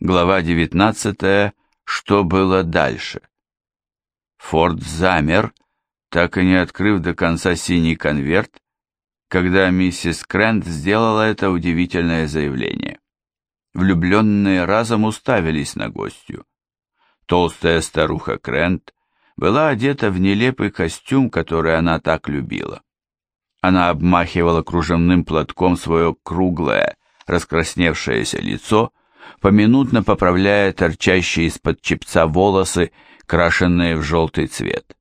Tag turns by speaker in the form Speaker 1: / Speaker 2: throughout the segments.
Speaker 1: Глава 19. Что было дальше? Форд замер, так и не открыв до конца синий конверт, когда миссис Крент сделала это удивительное заявление. Влюбленные разом уставились на гостью. Толстая старуха Крент была одета в нелепый костюм, который она так любила. Она обмахивала кружевным платком свое круглое, раскрасневшееся лицо, поминутно поправляя торчащие из-под чепца волосы, крашенные в желтый цвет.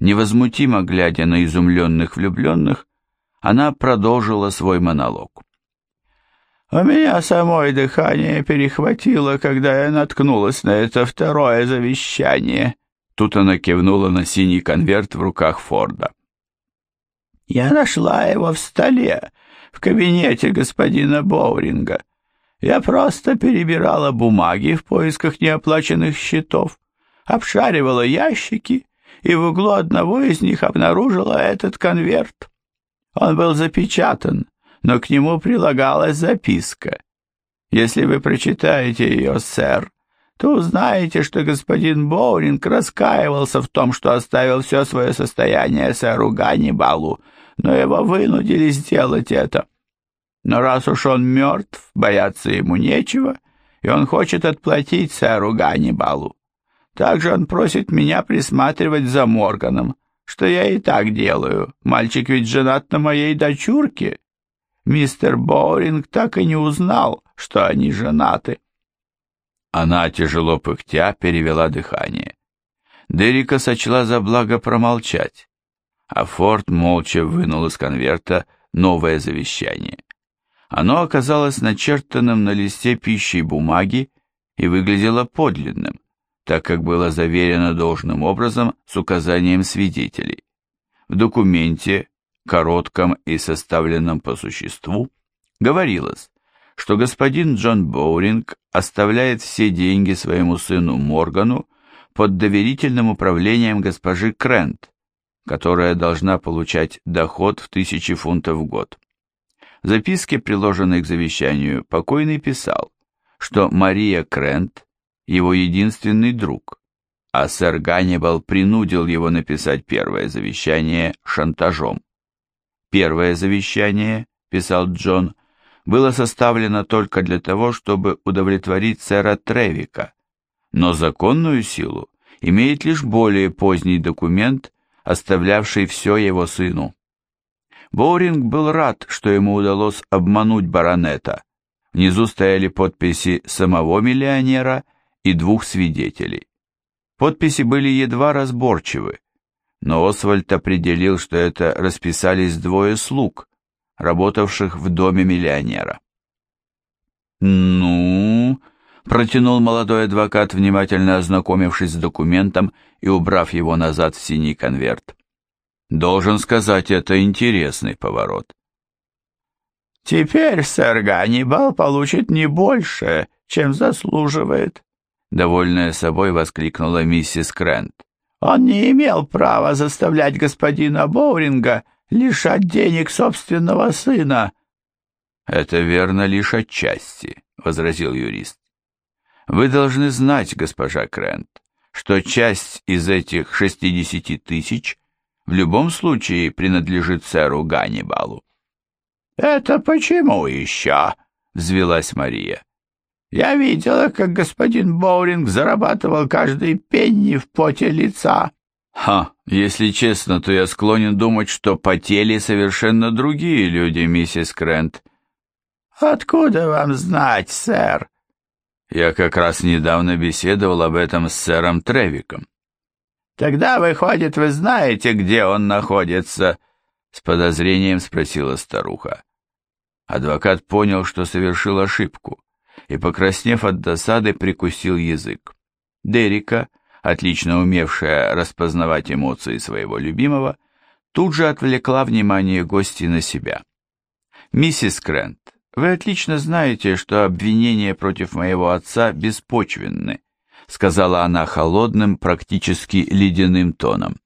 Speaker 1: Невозмутимо глядя на изумленных влюбленных, она продолжила свой монолог. «У меня самой дыхание перехватило, когда я наткнулась на это второе завещание». Тут она кивнула на синий конверт в руках Форда. «Я нашла его в столе, в кабинете господина Боуринга. Я просто перебирала бумаги в поисках неоплаченных счетов, обшаривала ящики и в углу одного из них обнаружила этот конверт. Он был запечатан, но к нему прилагалась записка. Если вы прочитаете ее, сэр, то узнаете, что господин Боуринг раскаивался в том, что оставил все свое состояние сэру Ганнибалу, но его вынудили сделать это. Но раз уж он мертв, бояться ему нечего, и он хочет отплатить сэру Ганнибалу. Также он просит меня присматривать за Морганом, что я и так делаю. Мальчик ведь женат на моей дочурке. Мистер Боуринг так и не узнал, что они женаты. Она, тяжело пыхтя, перевела дыхание. Дерека сочла за благо промолчать, а Форд молча вынул из конверта новое завещание. Оно оказалось начертанным на листе пищей бумаги и выглядело подлинным, так как было заверено должным образом с указанием свидетелей. В документе, коротком и составленном по существу, говорилось, что господин Джон Боуринг оставляет все деньги своему сыну Моргану под доверительным управлением госпожи Крент, которая должна получать доход в тысячи фунтов в год. В записке, приложенной к завещанию, покойный писал, что Мария Крент – его единственный друг, а сэр Ганнибал принудил его написать первое завещание шантажом. Первое завещание, писал Джон, было составлено только для того, чтобы удовлетворить сэра Тревика, но законную силу имеет лишь более поздний документ, оставлявший все его сыну. Боуринг был рад, что ему удалось обмануть баронета. Внизу стояли подписи самого миллионера и двух свидетелей. Подписи были едва разборчивы, но Освальд определил, что это расписались двое слуг, работавших в доме миллионера. «Ну...» — протянул молодой адвокат, внимательно ознакомившись с документом и убрав его назад в синий конверт. Должен сказать, это интересный поворот. «Теперь сэр Ганнибал получит не больше, чем заслуживает», — довольная собой воскликнула миссис Крент. «Он не имел права заставлять господина Боуринга лишать денег собственного сына». «Это верно лишь отчасти», — возразил юрист. «Вы должны знать, госпожа Крент, что часть из этих шестидесяти тысяч — в любом случае принадлежит сэру Ганнибалу. «Это почему еще?» — взвелась Мария. «Я видела, как господин Боуринг зарабатывал каждый пенни в поте лица». «Ха, если честно, то я склонен думать, что потели совершенно другие люди, миссис Крент». «Откуда вам знать, сэр?» Я как раз недавно беседовал об этом с сэром Тревиком. Тогда, выходит, вы знаете, где он находится?» С подозрением спросила старуха. Адвокат понял, что совершил ошибку, и, покраснев от досады, прикусил язык. Дерика, отлично умевшая распознавать эмоции своего любимого, тут же отвлекла внимание гостей на себя. «Миссис Крент, вы отлично знаете, что обвинения против моего отца беспочвенны сказала она холодным, практически ледяным тоном.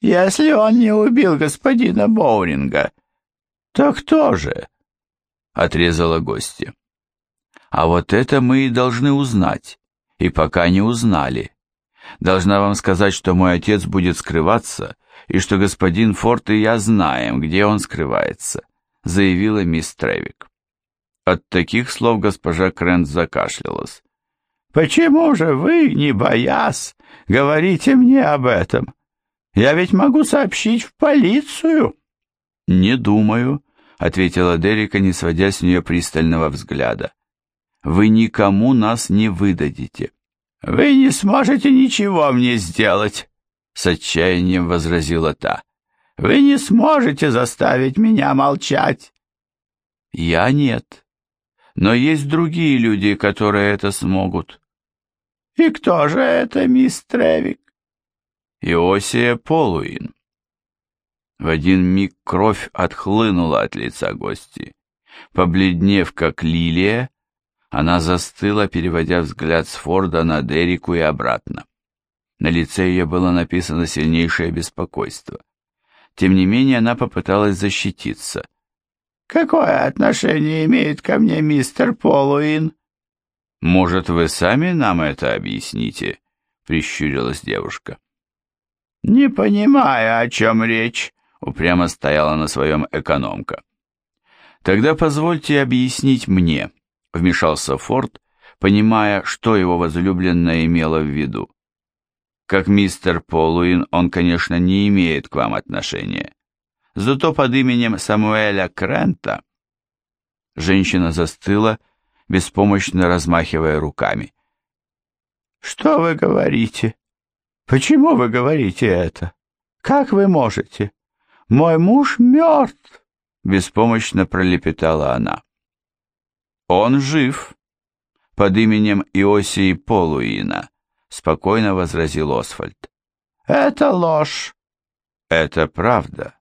Speaker 1: «Если он не убил господина Боуринга, то кто же?» — отрезала гостья. А вот это мы и должны узнать, и пока не узнали. Должна вам сказать, что мой отец будет скрываться, и что господин Форд и я знаем, где он скрывается», заявила мисс Тревик. От таких слов госпожа Крент закашлялась.
Speaker 2: «Почему же вы, не боясь, говорите мне об этом? Я ведь могу сообщить в полицию».
Speaker 1: «Не думаю», — ответила Дерека, не сводя с нее пристального взгляда. «Вы никому нас не выдадите».
Speaker 2: «Вы не сможете ничего мне сделать», —
Speaker 1: с отчаянием возразила та.
Speaker 2: «Вы не сможете заставить меня молчать».
Speaker 1: «Я нет. Но есть другие люди, которые это смогут».
Speaker 2: «И кто же это, мисс Тревик?»
Speaker 1: «Иосия Полуин». В один миг кровь отхлынула от лица гости. Побледнев, как лилия, она застыла, переводя взгляд с Форда на Дереку и обратно. На лице ее было написано сильнейшее беспокойство. Тем не менее, она попыталась защититься.
Speaker 2: «Какое отношение имеет ко мне мистер Полуин?»
Speaker 1: «Может, вы сами нам это объясните?» — прищурилась девушка.
Speaker 2: «Не понимаю, о чем речь», —
Speaker 1: упрямо стояла на своем экономка. «Тогда позвольте объяснить мне», — вмешался Форд, понимая, что его возлюбленная имела в виду. «Как мистер Полуин, он, конечно, не имеет к вам отношения. Зато под именем Самуэля Крента...» Женщина застыла, беспомощно размахивая руками.
Speaker 2: «Что вы говорите? Почему вы говорите это? Как вы можете? Мой муж мертв!»
Speaker 1: Беспомощно пролепетала она. «Он жив, под именем Иосии Полуина», — спокойно возразил Освальд.
Speaker 2: «Это ложь».
Speaker 1: «Это правда.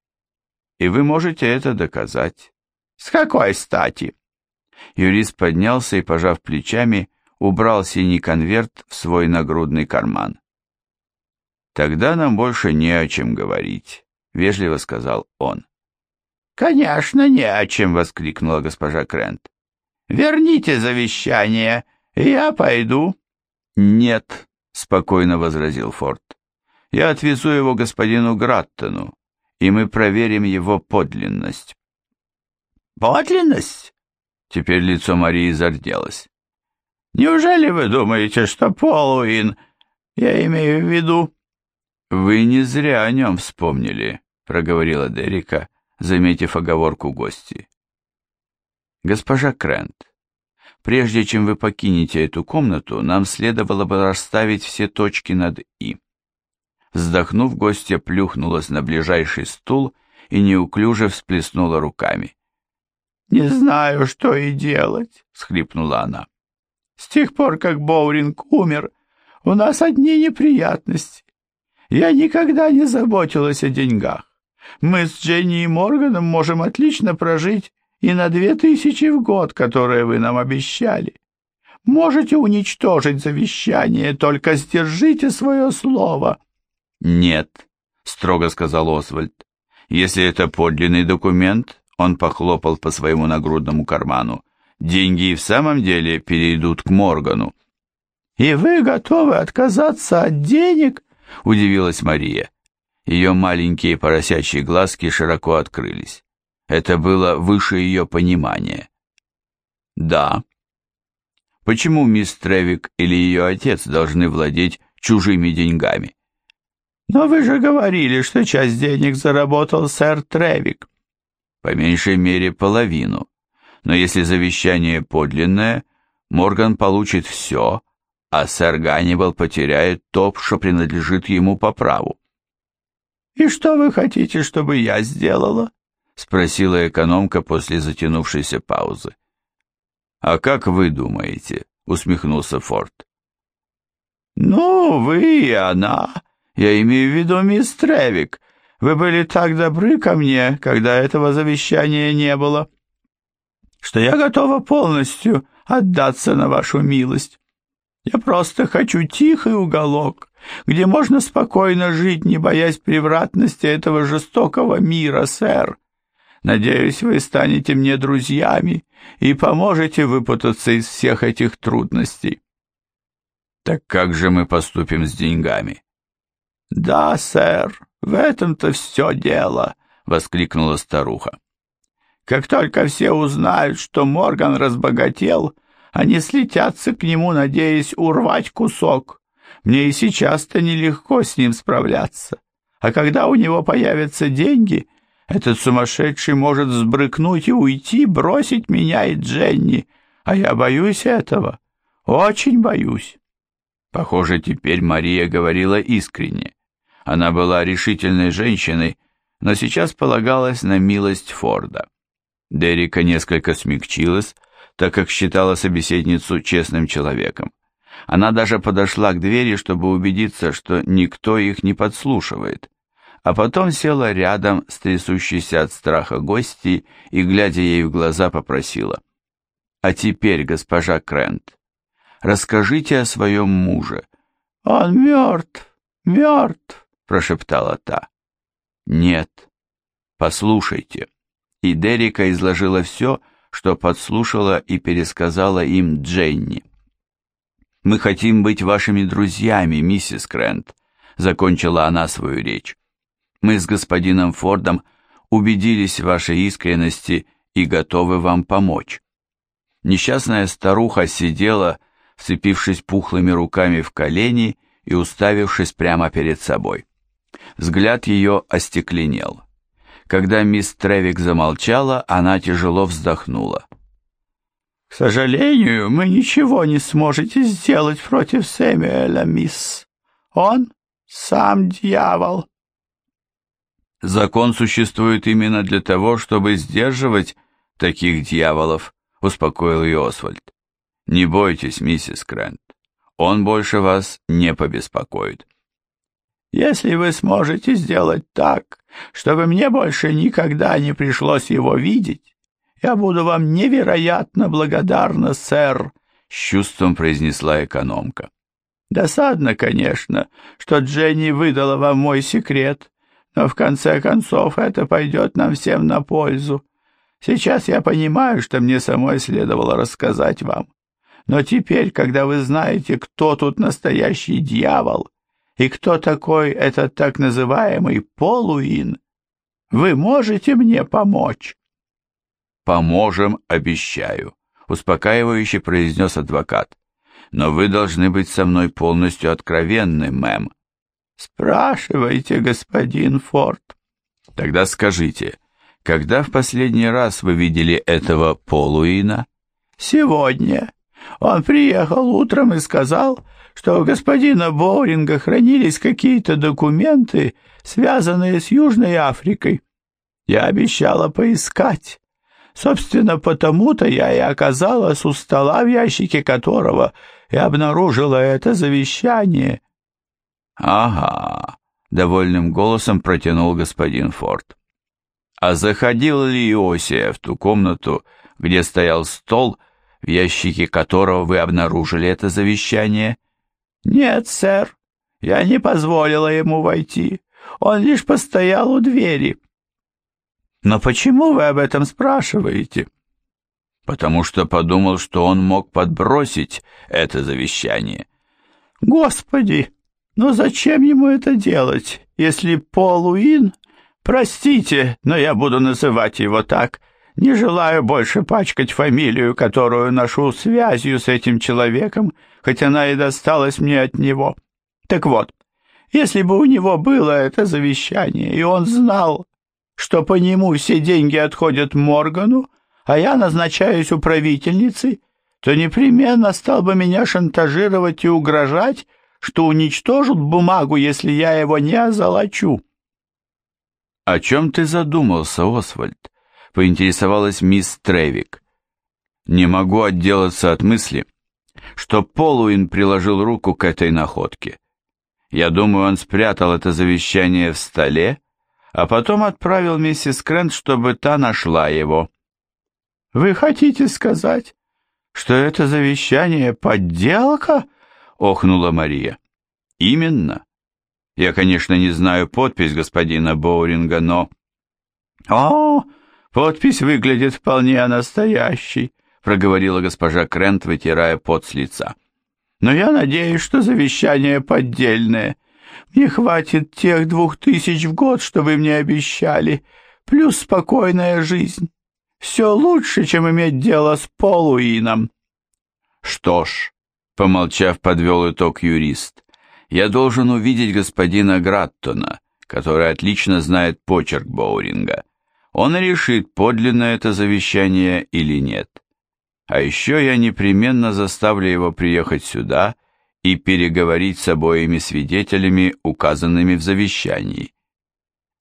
Speaker 1: И вы можете это доказать».
Speaker 2: «С какой стати?»
Speaker 1: Юрист поднялся и, пожав плечами, убрал синий конверт в свой нагрудный карман. «Тогда нам больше не о чем говорить», — вежливо сказал он.
Speaker 2: «Конечно, не о чем!» — воскликнула госпожа Крент. Верните завещание, и я пойду».
Speaker 1: «Нет», — спокойно возразил Форд. «Я отвезу его господину Граттону, и мы проверим его подлинность».
Speaker 2: «Подлинность?»
Speaker 1: Теперь лицо Марии зарделось.
Speaker 2: «Неужели вы думаете, что Полуин, я имею в виду...»
Speaker 1: «Вы не зря о нем вспомнили», — проговорила Дерека, заметив оговорку гости. «Госпожа Крент, прежде чем вы покинете эту комнату, нам следовало бы расставить все точки над «и». Вздохнув, гостья плюхнулась на ближайший стул и неуклюже всплеснула руками.
Speaker 2: «Не знаю, что и делать», — схлипнула она. «С тех пор, как Боуринг умер, у нас одни неприятности. Я никогда не заботилась о деньгах. Мы с Дженни и Морганом можем отлично прожить и на две тысячи в год, которые вы нам обещали. Можете уничтожить завещание, только сдержите свое слово».
Speaker 1: «Нет», — строго сказал Освальд. «Если это подлинный документ, он похлопал по своему нагрудному карману, деньги в самом деле перейдут к Моргану».
Speaker 2: «И вы готовы отказаться от денег?»
Speaker 1: — удивилась Мария. Ее маленькие поросячьи глазки широко открылись. Это было выше ее понимания. Да. Почему мисс Тревик или ее отец должны владеть чужими деньгами?
Speaker 2: Но вы же говорили, что часть денег заработал сэр Тревик.
Speaker 1: По меньшей мере половину. Но если завещание подлинное, Морган получит все, а сэр Ганнибал потеряет то, что принадлежит ему по праву.
Speaker 2: «И что вы хотите, чтобы я сделала?»
Speaker 1: спросила экономка после затянувшейся паузы. «А как вы думаете?» — усмехнулся Форд.
Speaker 2: «Ну, вы и она. Я имею в виду мисс Тревик. Вы были так добры ко мне, когда этого завещания не было, что я готова полностью отдаться на вашу милость. Я просто хочу тихий уголок, где можно спокойно жить, не боясь превратности этого жестокого мира, сэр. Надеюсь, вы станете мне друзьями и поможете выпутаться из всех этих трудностей.
Speaker 1: Так как же мы поступим с деньгами?
Speaker 2: Да, сэр, в этом-то все дело, воскликнула старуха. Как только все узнают, что Морган разбогател, они слетятся к нему, надеясь урвать кусок. Мне и сейчас-то нелегко с ним справляться. А когда у него появятся деньги, этот сумасшедший может сбрыкнуть и уйти, бросить меня и Дженни, а я боюсь этого, очень боюсь.
Speaker 1: Похоже, теперь Мария говорила искренне. Она была решительной женщиной, но сейчас полагалась на милость Форда. Дерека несколько смягчилась, так как считала собеседницу честным человеком. Она даже подошла к двери, чтобы убедиться, что никто их не подслушивает, а потом села рядом с трясущейся от страха гостьей и, глядя ей в глаза, попросила. «А теперь, госпожа Крент, расскажите о своем муже».
Speaker 2: «Он мертв, мертв», — прошептала та.
Speaker 1: «Нет, послушайте». И Дерека изложила все, что подслушала и пересказала им Дженни. «Мы хотим быть вашими друзьями, миссис Крент», — закончила она свою речь. «Мы с господином Фордом убедились в вашей искренности и готовы вам помочь». Несчастная старуха сидела, вцепившись пухлыми руками в колени и уставившись прямо перед собой. Взгляд ее остекленел. Когда мисс Тревик замолчала, она тяжело вздохнула.
Speaker 2: «К сожалению, мы ничего не сможете сделать против Сэмюэля, мисс. Он сам дьявол».
Speaker 1: «Закон существует именно для того, чтобы сдерживать таких дьяволов», — успокоил ее Освальд. «Не бойтесь, миссис Крент, он больше вас не побеспокоит».
Speaker 2: «Если вы сможете сделать так, чтобы мне больше никогда не пришлось его видеть, я буду вам невероятно благодарна, сэр, — с чувством произнесла экономка. Досадно, конечно, что Дженни выдала вам мой секрет, но в конце концов это пойдет нам всем на пользу. Сейчас я понимаю, что мне самой следовало рассказать вам. Но теперь, когда вы знаете, кто тут настоящий дьявол и кто такой этот так называемый Полуин, вы можете мне помочь?»
Speaker 1: «Поможем, обещаю», — успокаивающе произнес адвокат. «Но вы должны быть со мной полностью откровенны, мэм».
Speaker 2: «Спрашивайте, господин Форд».
Speaker 1: «Тогда скажите, когда в последний раз вы видели этого Полуина?»
Speaker 2: «Сегодня. Он приехал утром и сказал, что у господина Боуринга хранились какие-то документы, связанные с Южной Африкой. Я обещала поискать. Собственно, потому-то я и оказалась у стола, в ящике которого и обнаружила это завещание.
Speaker 1: — Ага, — довольным голосом протянул господин Форд. — А заходил ли Иосия в ту комнату, где стоял стол, в ящике которого вы обнаружили это завещание?
Speaker 2: — Нет, сэр, я не позволила ему войти. Он лишь постоял у двери. Но почему вы об этом спрашиваете?
Speaker 1: Потому что подумал, что он мог подбросить это завещание.
Speaker 2: Господи, но зачем ему это делать, если Пол Уин... Простите, но я буду называть его так. Не желаю больше пачкать фамилию, которую ношу связью с этим человеком, хоть она и досталась мне от него. Так вот, если бы у него было это завещание, и он знал, что по нему все деньги отходят Моргану, а я назначаюсь управительницей, то непременно стал бы меня шантажировать и угрожать, что уничтожат бумагу, если я его не озолочу.
Speaker 1: — О чем ты задумался, Освальд? — поинтересовалась мисс Тревик. — Не могу отделаться от мысли, что Полуин приложил руку к этой находке. Я думаю, он спрятал это завещание в столе, а потом отправил миссис Крент, чтобы та нашла его.
Speaker 2: «Вы хотите сказать, что это завещание подделка?» — охнула Мария.
Speaker 1: «Именно. Я, конечно, не знаю подпись господина Боуринга, но...»
Speaker 2: «О, Подпись выглядит вполне настоящей, проговорила госпожа Крент, вытирая пот с лица. Но я надеюсь, что завещание поддельное. Мне хватит тех двух тысяч в год, что вы мне обещали, плюс спокойная жизнь. Все лучше, чем иметь дело с Полуином.
Speaker 1: Что ж, помолчав, подвел итог юрист, я должен увидеть господина Граттона, который отлично знает почерк Боуринга. Он решит, подлинно это завещание или нет. А еще я непременно заставлю его приехать сюда и переговорить с обоими свидетелями, указанными в завещании.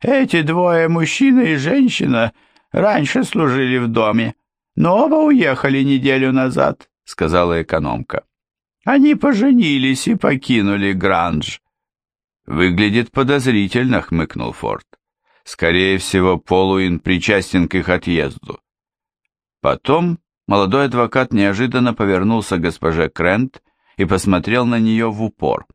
Speaker 2: Эти двое, мужчина и женщина, раньше служили в доме, но оба уехали неделю назад, сказала экономка. Они поженились и покинули Гранж.
Speaker 1: Выглядит подозрительно, хмыкнул Форд. Скорее всего, Полуин причастен к их отъезду. Потом молодой адвокат неожиданно повернулся к госпоже Крент и посмотрел на нее в упор.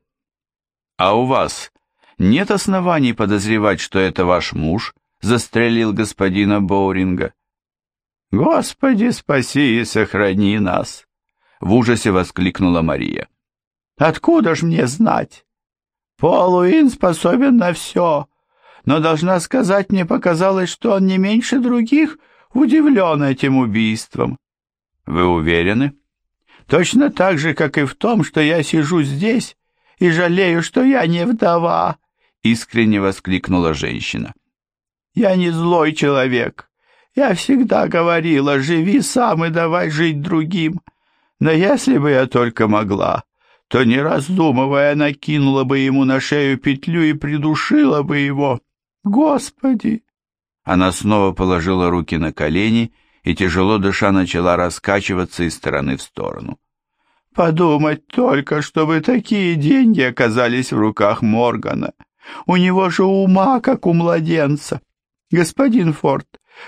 Speaker 1: «А у вас нет оснований подозревать, что это ваш муж застрелил господина Боуринга?»
Speaker 2: «Господи, спаси и сохрани нас!» В ужасе воскликнула Мария. «Откуда ж мне знать? Полуин способен на все, но, должна сказать, мне показалось, что он не меньше других удивлен этим убийством».
Speaker 1: «Вы уверены?»
Speaker 2: «Точно так же, как и в том, что я сижу здесь и жалею, что я не вдова», — искренне воскликнула женщина. «Я не злой человек. Я всегда говорила, живи сам и давай жить другим. Но если бы я только могла, то, не раздумывая, накинула бы ему на шею петлю и придушила бы его. Господи!»
Speaker 1: Она снова положила руки на колени и, тяжело дыша, начала раскачиваться из стороны в сторону.
Speaker 2: «Подумать только, чтобы такие деньги оказались в руках Моргана. У него же ума, как у младенца. Господин Форд,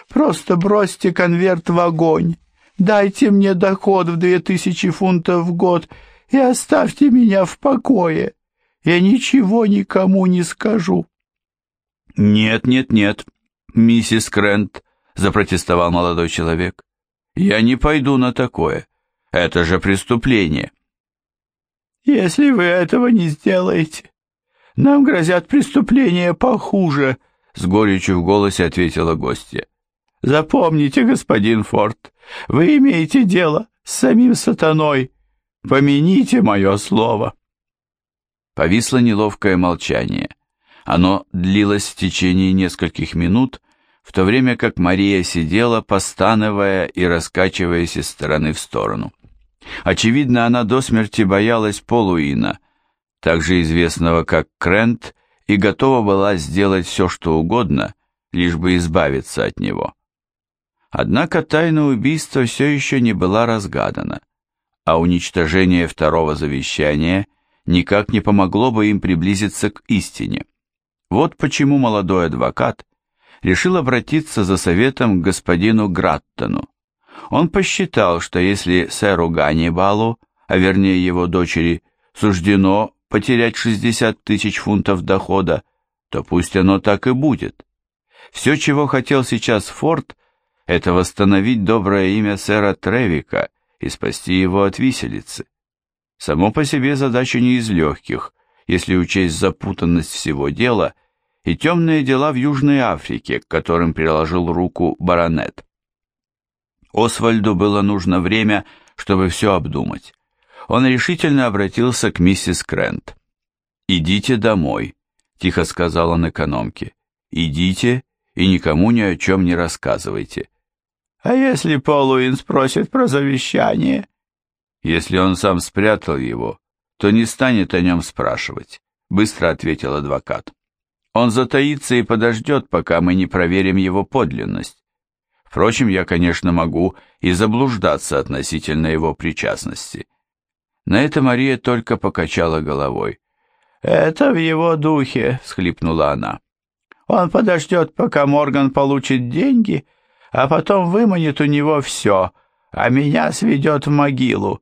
Speaker 2: просто бросьте конверт в огонь. Дайте мне доход в две тысячи фунтов в год и оставьте меня в покое. Я ничего никому не скажу».
Speaker 1: «Нет, нет, нет, миссис Крент», — запротестовал молодой человек. «Я не пойду на такое. Это же преступление».
Speaker 2: «Если вы этого не сделаете, нам грозят преступления похуже», — с горечью в голосе ответила гостья. «Запомните, господин Форд, вы имеете дело с самим сатаной. Помяните мое слово».
Speaker 1: Повисло неловкое молчание. Оно длилось в течение нескольких минут, в то время как Мария сидела, постановая и раскачиваясь из стороны в сторону. Очевидно, она до смерти боялась Полуина, также известного как Крент, и готова была сделать все, что угодно, лишь бы избавиться от него. Однако тайна убийства все еще не была разгадана, а уничтожение второго завещания никак не помогло бы им приблизиться к истине. Вот почему молодой адвокат решил обратиться за советом к господину Граттону. Он посчитал, что если сэру Ганнибалу, а вернее его дочери, суждено потерять 60 тысяч фунтов дохода, то пусть оно так и будет. Все, чего хотел сейчас Форд, это восстановить доброе имя сэра Тревика и спасти его от виселицы. Само по себе задача не из легких, если учесть запутанность всего дела и темные дела в Южной Африке, к которым приложил руку баронет. Освальду было нужно время, чтобы все обдумать. Он решительно обратился к миссис Крент. «Идите домой», — тихо сказал он экономке. «Идите и никому ни о чем не рассказывайте».
Speaker 2: «А если Полуин спросит про завещание?»
Speaker 1: «Если он сам спрятал его, то не станет о нем спрашивать», — быстро ответил адвокат. Он затаится и подождет, пока мы не проверим его подлинность. Впрочем, я, конечно, могу и заблуждаться относительно его причастности. На это Мария только покачала головой.
Speaker 2: «Это в его духе», — схлипнула она. «Он подождет, пока Морган получит деньги, а потом выманит у него все, а меня сведет в могилу.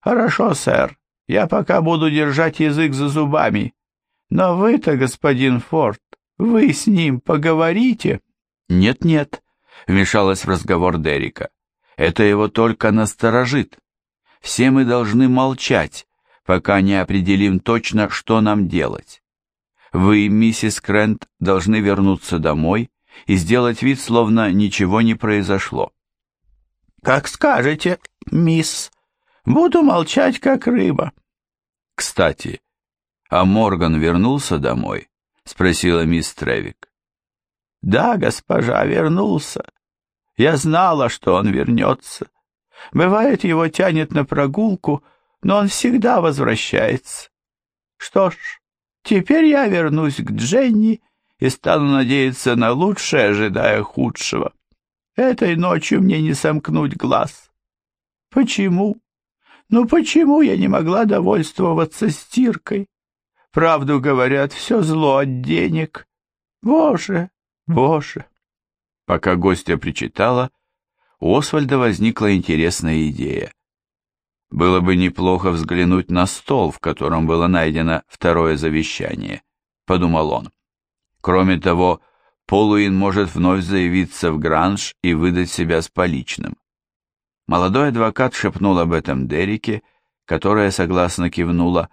Speaker 2: Хорошо, сэр, я пока буду держать язык за зубами. Но вы-то, господин Форд, вы с ним поговорите?
Speaker 1: Нет-нет, — вмешалась в разговор Дерека. «Это его только насторожит. Все мы должны молчать, пока не определим точно, что нам делать. Вы, миссис Крент, должны вернуться домой и сделать вид, словно ничего не произошло».
Speaker 2: «Как скажете, мисс. Буду молчать, как рыба».
Speaker 1: «Кстати, а Морган вернулся домой?» — спросила мисс Тревик.
Speaker 2: «Да, госпожа, вернулся. Я знала, что он вернется. Бывает, его тянет на прогулку, но он всегда возвращается. Что ж, теперь я вернусь к Дженни и стану надеяться на лучшее, ожидая худшего. Этой ночью мне не сомкнуть глаз. Почему? Ну почему я не могла довольствоваться стиркой? Правду говорят, все зло от денег. Боже, боже.
Speaker 1: Пока гостья причитала, у Освальда возникла интересная идея. Было бы неплохо взглянуть на стол, в котором было найдено второе завещание, подумал он. Кроме того, Полуин может вновь заявиться в Гранж и выдать себя с поличным. Молодой адвокат шепнул об этом Дереке, которая согласно кивнула,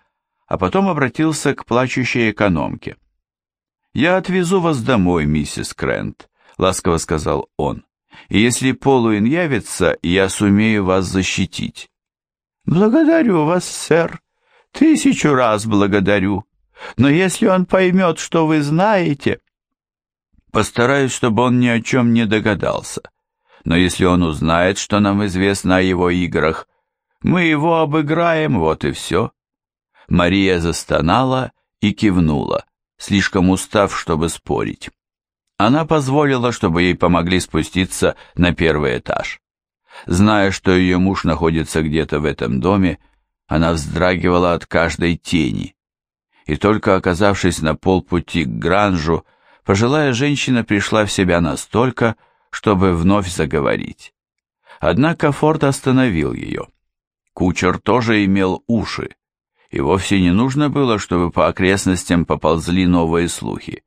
Speaker 1: а потом обратился к плачущей экономке. «Я отвезу вас домой, миссис Крент», — ласково сказал он, «и если Полуин явится, я сумею вас защитить».
Speaker 2: «Благодарю вас, сэр, тысячу раз благодарю, но если он поймет, что вы знаете...»
Speaker 1: «Постараюсь, чтобы он ни о чем не догадался, но если он узнает, что нам известно о его играх, мы его обыграем, вот и все». Мария застонала и кивнула, слишком устав, чтобы спорить. Она позволила, чтобы ей помогли спуститься на первый этаж. Зная, что ее муж находится где-то в этом доме, она вздрагивала от каждой тени. И только оказавшись на полпути к Гранжу, пожилая женщина пришла в себя настолько, чтобы вновь заговорить. Однако Форд остановил ее. Кучер тоже имел уши, и вовсе не нужно было, чтобы по окрестностям поползли новые слухи.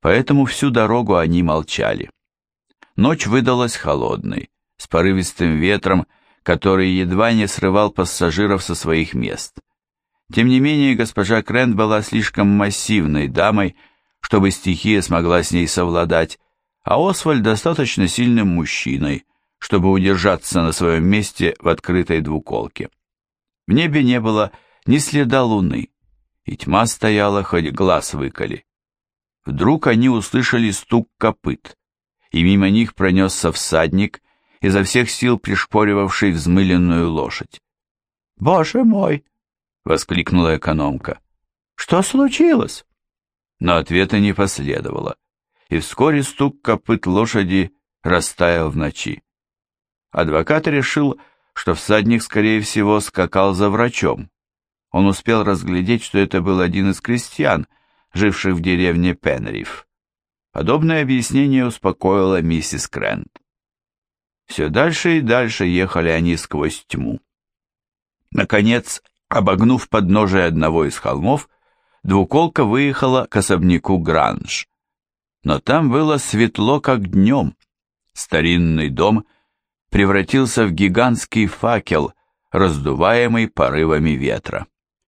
Speaker 1: Поэтому всю дорогу они молчали. Ночь выдалась холодной, с порывистым ветром, который едва не срывал пассажиров со своих мест. Тем не менее, госпожа Крент была слишком массивной дамой, чтобы стихия смогла с ней совладать, а Освальд достаточно сильным мужчиной, чтобы удержаться на своем месте в открытой двуколке. В небе не было ни следа луны, и тьма стояла, хоть глаз выколи. Вдруг они услышали стук копыт, и мимо них пронесся всадник, изо всех сил пришпоривавший взмыленную лошадь.
Speaker 2: «Боже мой!»
Speaker 1: — воскликнула экономка.
Speaker 2: «Что случилось?»
Speaker 1: Но ответа не последовало, и вскоре стук копыт лошади растаял в ночи. Адвокат решил, что всадник, скорее всего, скакал за врачом, он успел разглядеть, что это был один из крестьян, живших в деревне Пенриф. Подобное объяснение успокоило миссис Крент. Все дальше и дальше ехали они сквозь тьму. Наконец, обогнув подножие одного из холмов, двуколка выехала к особняку Гранж. Но там было светло, как днем. Старинный дом превратился в гигантский факел, раздуваемый порывами ветра.